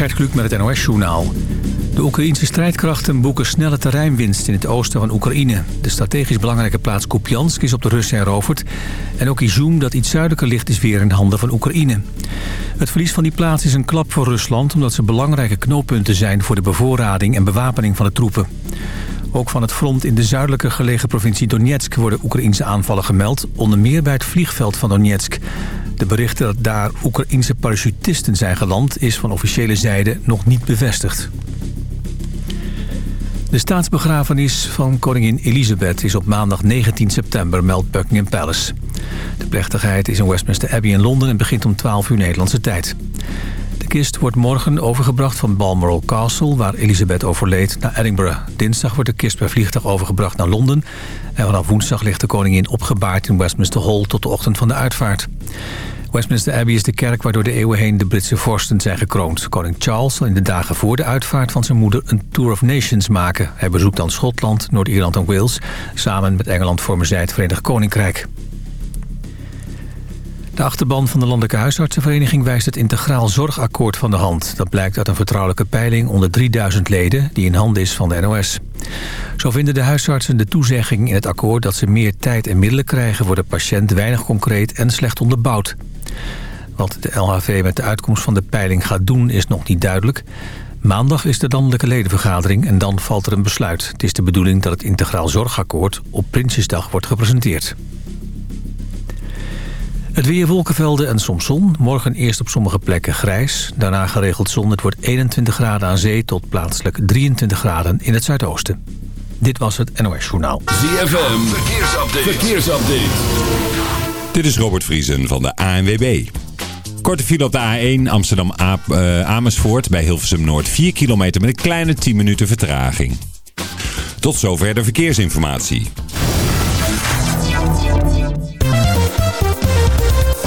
Gert Kluk met het NOS-journaal. De Oekraïnse strijdkrachten boeken snelle terreinwinst in het oosten van Oekraïne. De strategisch belangrijke plaats Kupiansk is op de Russen heroverd. En ook Izum, dat iets zuidelijker ligt, is weer in handen van Oekraïne. Het verlies van die plaats is een klap voor Rusland... omdat ze belangrijke knooppunten zijn voor de bevoorrading en bewapening van de troepen. Ook van het front in de zuidelijke gelegen provincie Donetsk worden Oekraïnse aanvallen gemeld. Onder meer bij het vliegveld van Donetsk. De berichten dat daar Oekraïnse parachutisten zijn geland... is van officiële zijde nog niet bevestigd. De staatsbegrafenis van koningin Elizabeth is op maandag 19 september, meldt Buckingham Palace. De plechtigheid is in Westminster Abbey in Londen en begint om 12 uur Nederlandse tijd. De kist wordt morgen overgebracht van Balmoral Castle, waar Elizabeth overleed, naar Edinburgh. Dinsdag wordt de kist per vliegtuig overgebracht naar Londen. En vanaf woensdag ligt de koningin opgebaard in Westminster Hall tot de ochtend van de uitvaart. Westminster Abbey is de kerk waar door de eeuwen heen de Britse vorsten zijn gekroond. Koning Charles zal in de dagen voor de uitvaart van zijn moeder een Tour of Nations maken. Hij bezoekt dan Schotland, Noord-Ierland en Wales. Samen met Engeland vormen zij het Verenigd Koninkrijk. De achterban van de Landelijke Huisartsenvereniging wijst het integraal zorgakkoord van de hand. Dat blijkt uit een vertrouwelijke peiling onder 3000 leden die in handen is van de NOS. Zo vinden de huisartsen de toezegging in het akkoord dat ze meer tijd en middelen krijgen voor de patiënt weinig concreet en slecht onderbouwd. Wat de LHV met de uitkomst van de peiling gaat doen is nog niet duidelijk. Maandag is de landelijke ledenvergadering en dan valt er een besluit. Het is de bedoeling dat het integraal zorgakkoord op Prinsjesdag wordt gepresenteerd. Het weer wolkenvelden en soms zon. Morgen eerst op sommige plekken grijs. Daarna geregeld zon. Het wordt 21 graden aan zee tot plaatselijk 23 graden in het zuidoosten. Dit was het NOS Journaal. ZFM, verkeersupdate. verkeersupdate. Dit is Robert Vriesen van de ANWB. Korte file op de A1 Amsterdam-Amersfoort bij Hilversum Noord. 4 kilometer met een kleine 10 minuten vertraging. Tot zover de verkeersinformatie.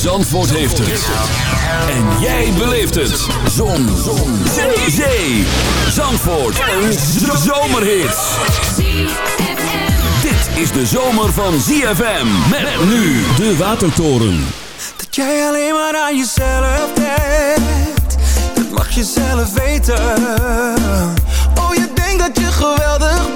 Zandvoort heeft het. En jij beleeft het. Zon. Zon. Zee. Zee. Zandvoort. Een zomerhit. Dit is de zomer van ZFM. Met nu de Watertoren. Dat jij alleen maar aan jezelf denkt. Dat mag je zelf weten. Oh, je denkt dat je geweldig bent.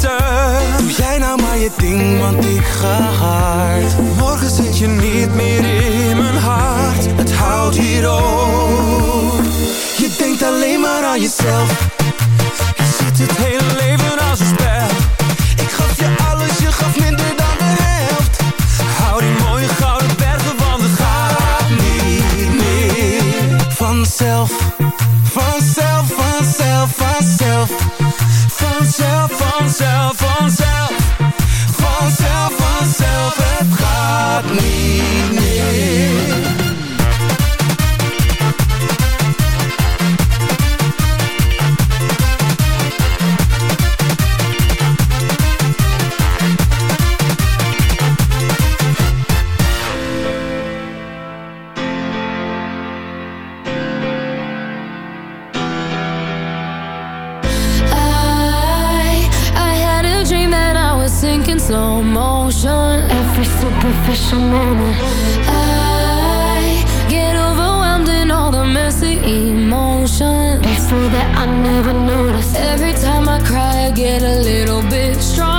Doe jij nou maar je ding, want ik ga hard. Morgen zit je niet meer in mijn hart. Het houdt hier op. Je denkt alleen maar aan jezelf. Je ziet het hele get a little bit stronger.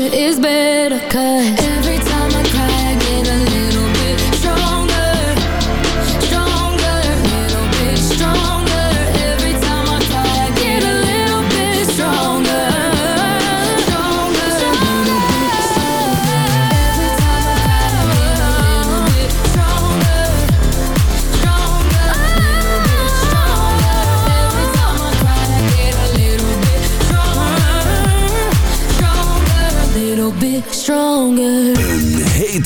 It's is better cut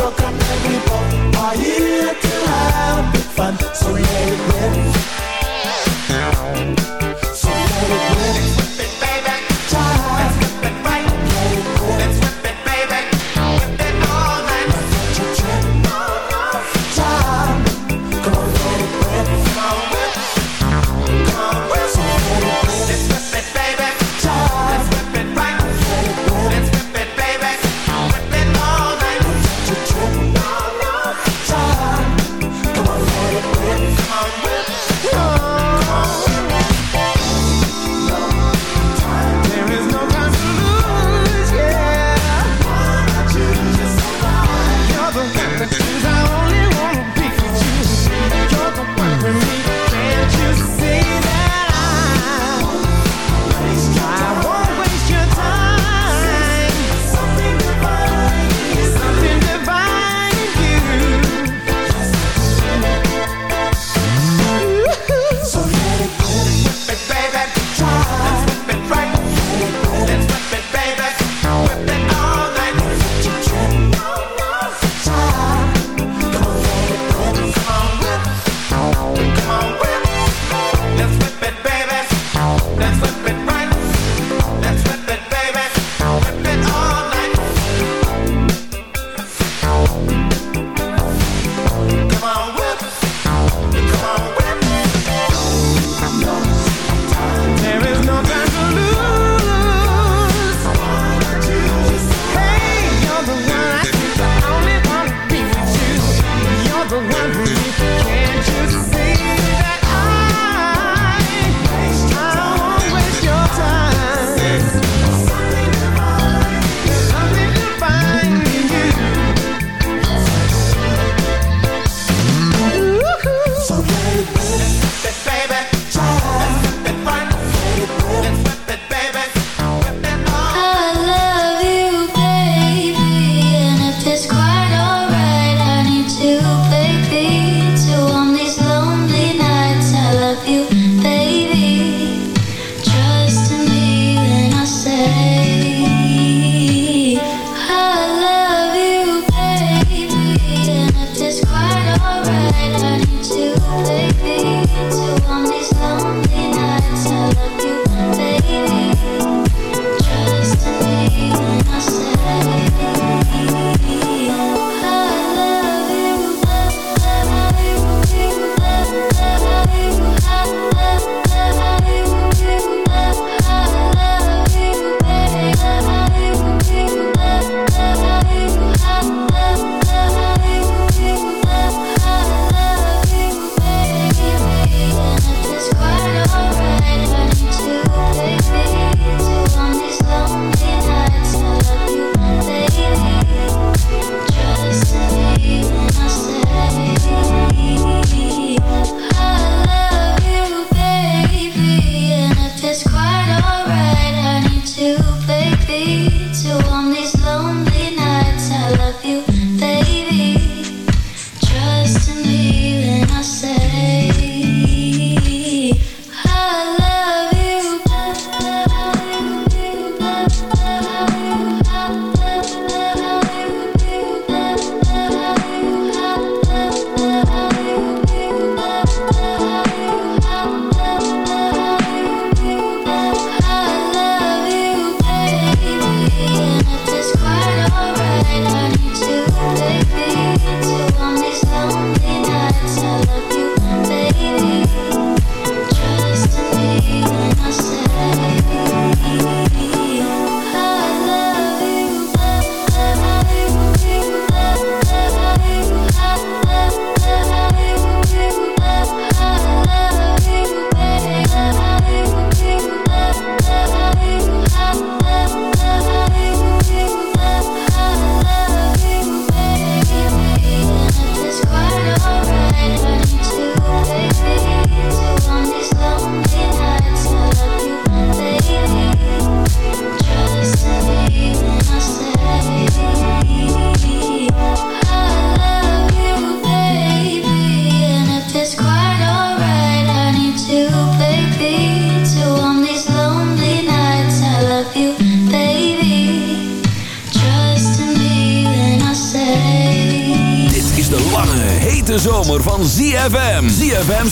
joke on every ball. Party till I have big fun. So let it rip.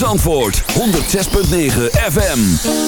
Zandvoort 106.9 FM.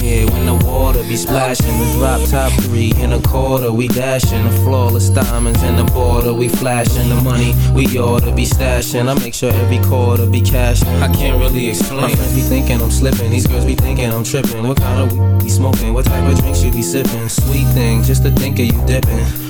Hear when the water be splashing. The drop top three in a quarter, we dashing. The flawless diamonds in the border, we flashing. The money we ought to be stashing. I make sure every quarter be cashing. I can't really explain. My friends be thinking I'm slipping. These girls be thinking I'm tripping. What kind of weed be smoking? What type of drinks you be sipping? Sweet thing, just to think of you dipping.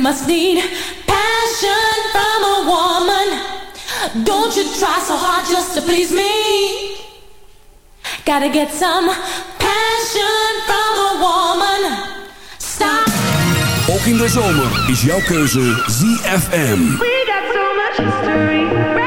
must need passion from a woman. Don't you try so hard just to please me. Gotta get some passion from a woman. Stop. Ook in de zomer is jouw keuze ZFM. We got so much history.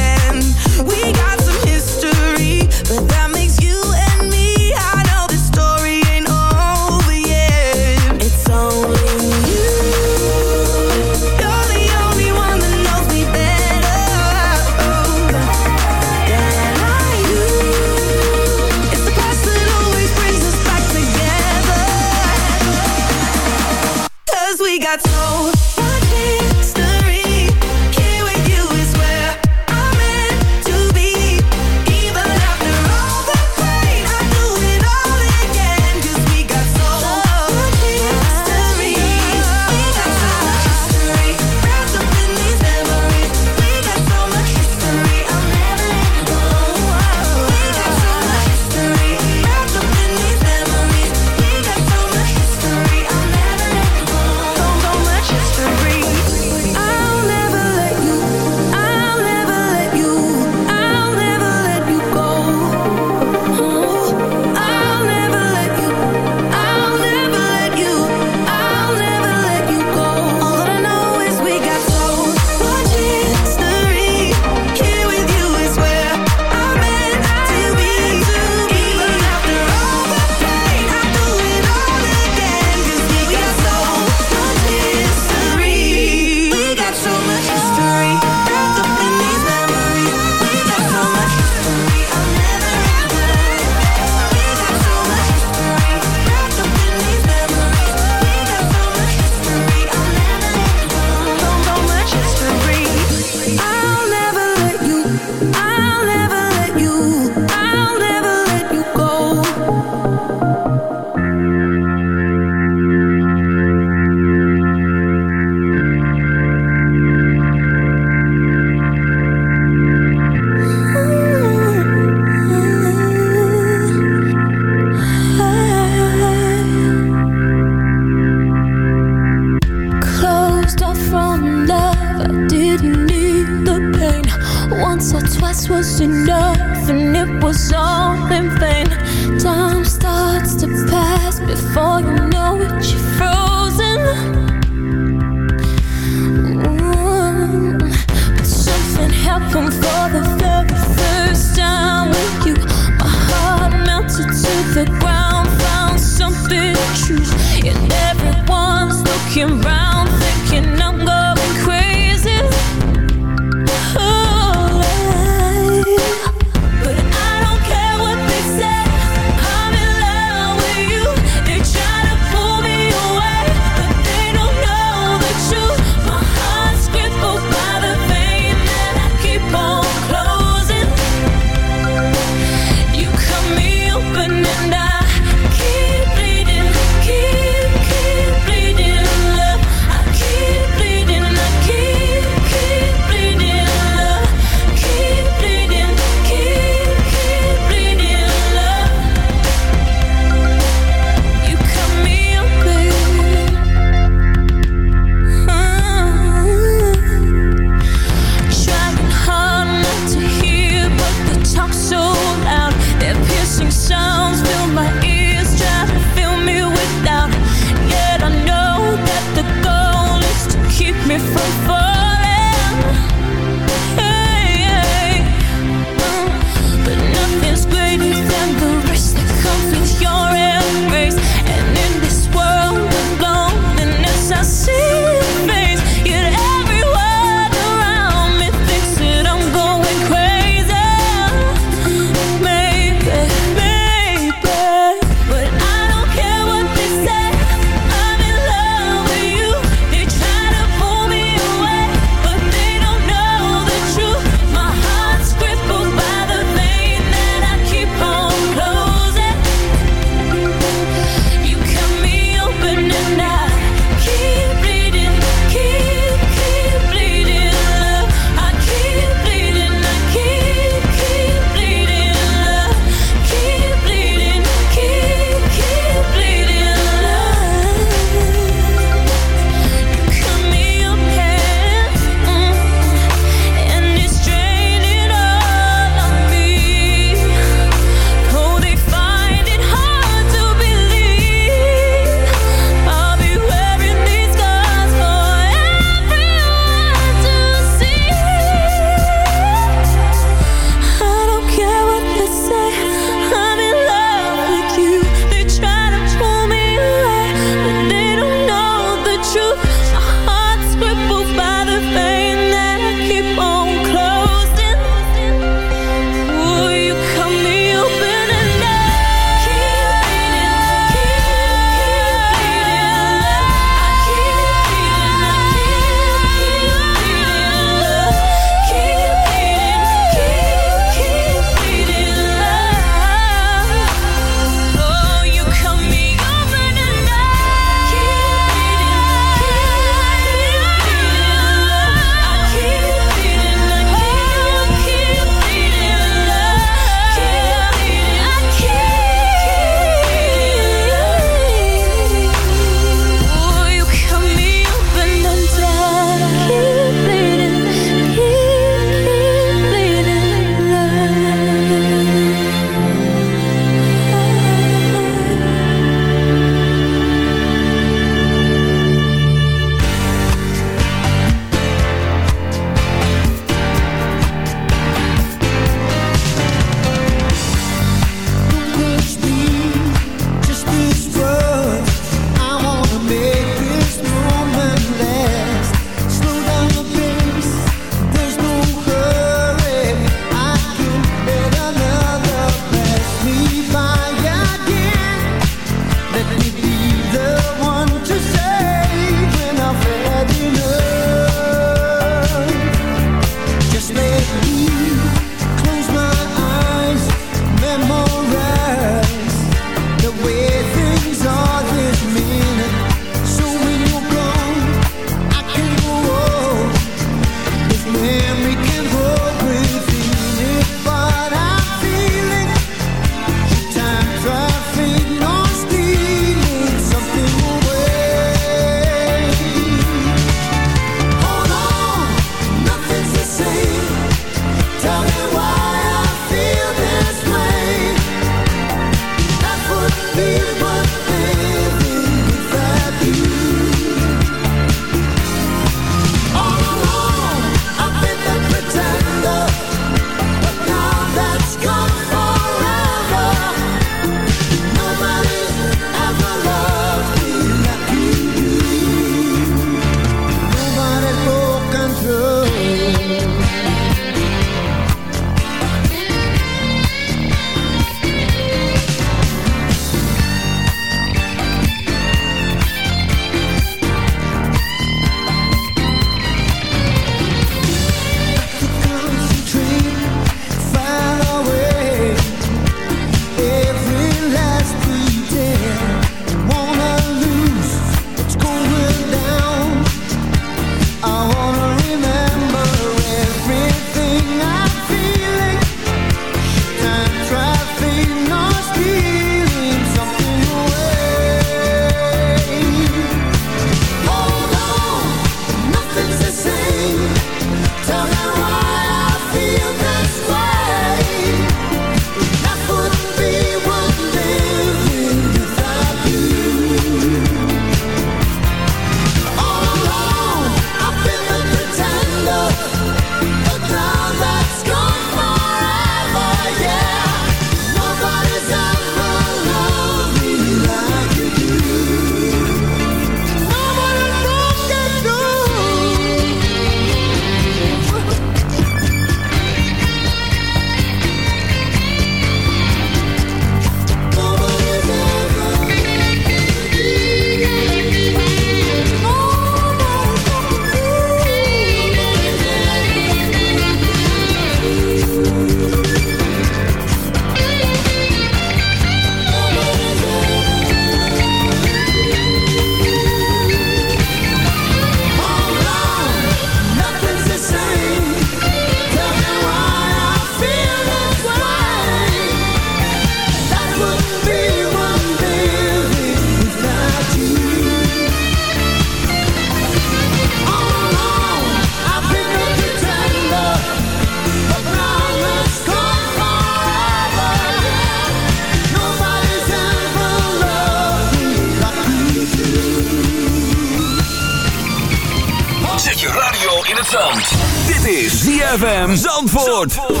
Zandvoort.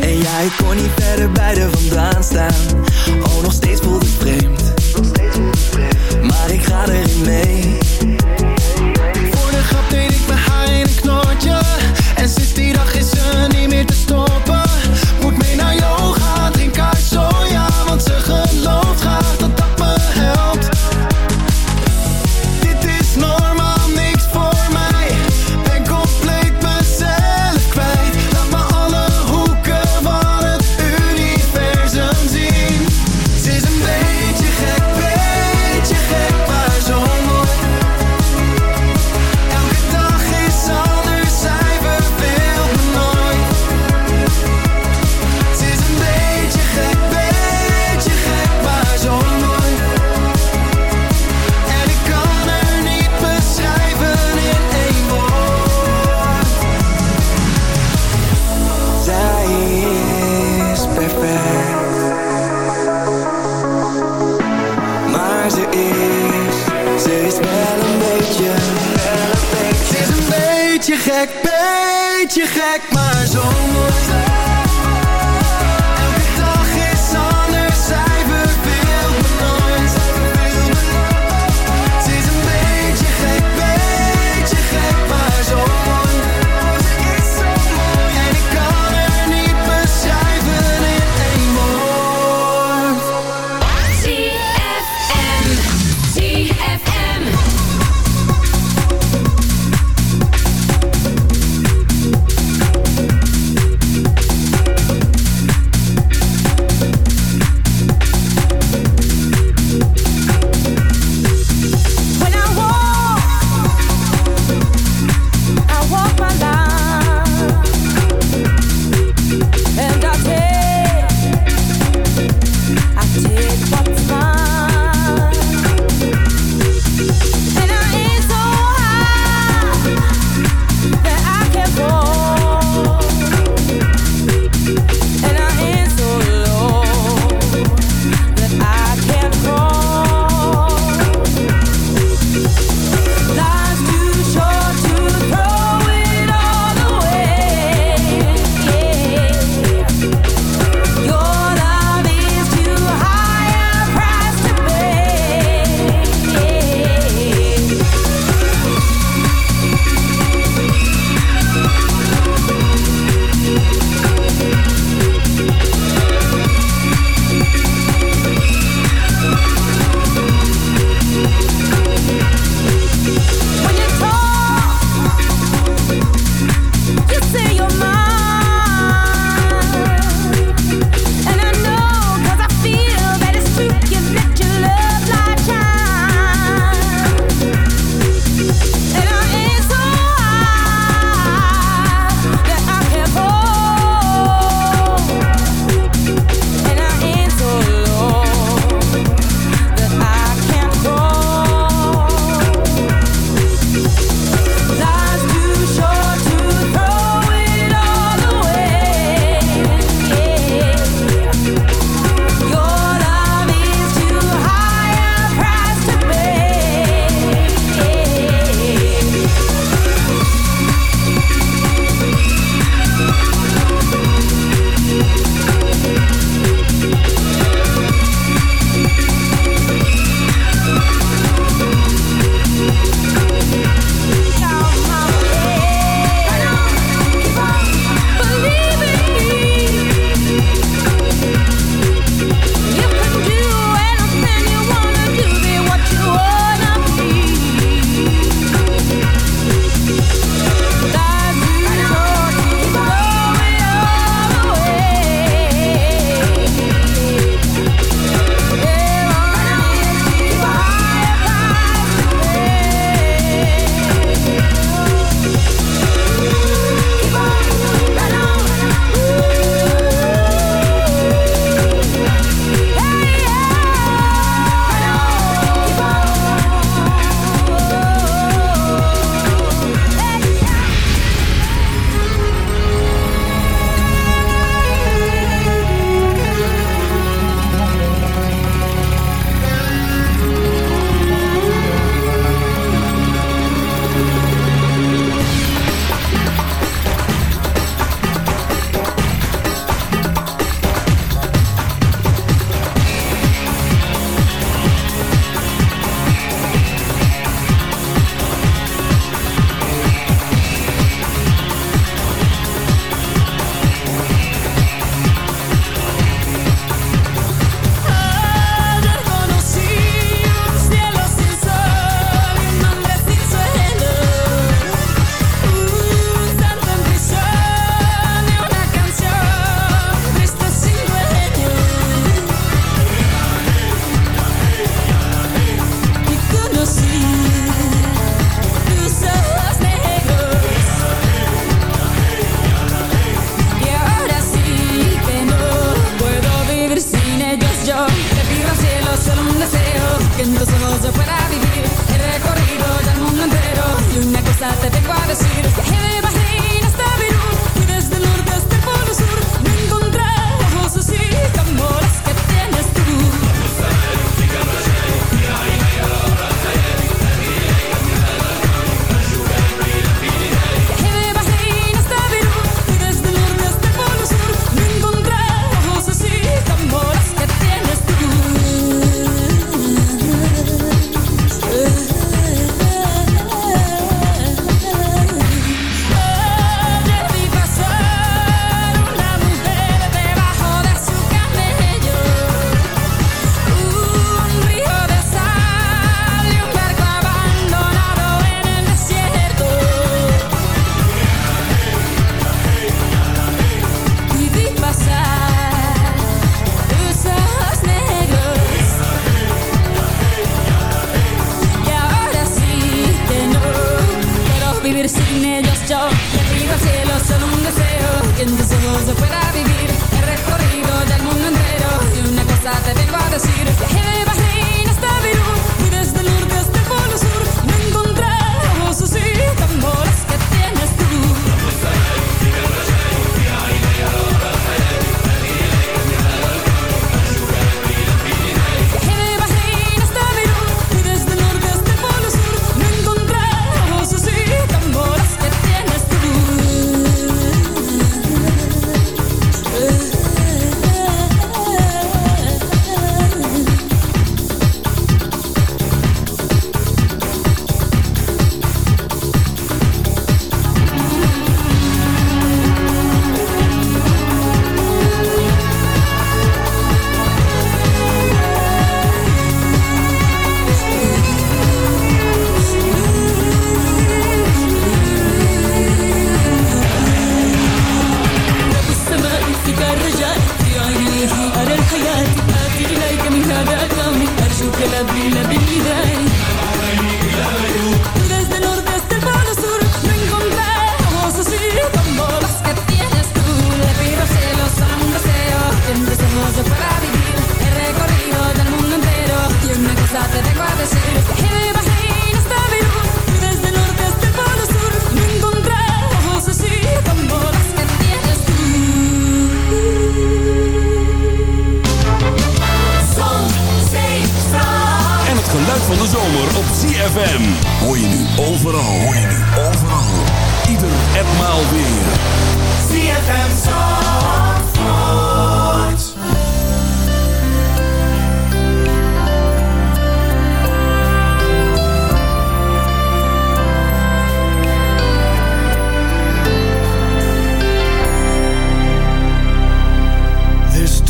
En jij kon niet verder bij de vandaan staan.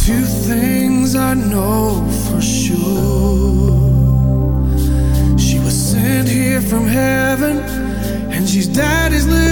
Two things I know for sure. She was sent here from heaven, and she's daddy's little.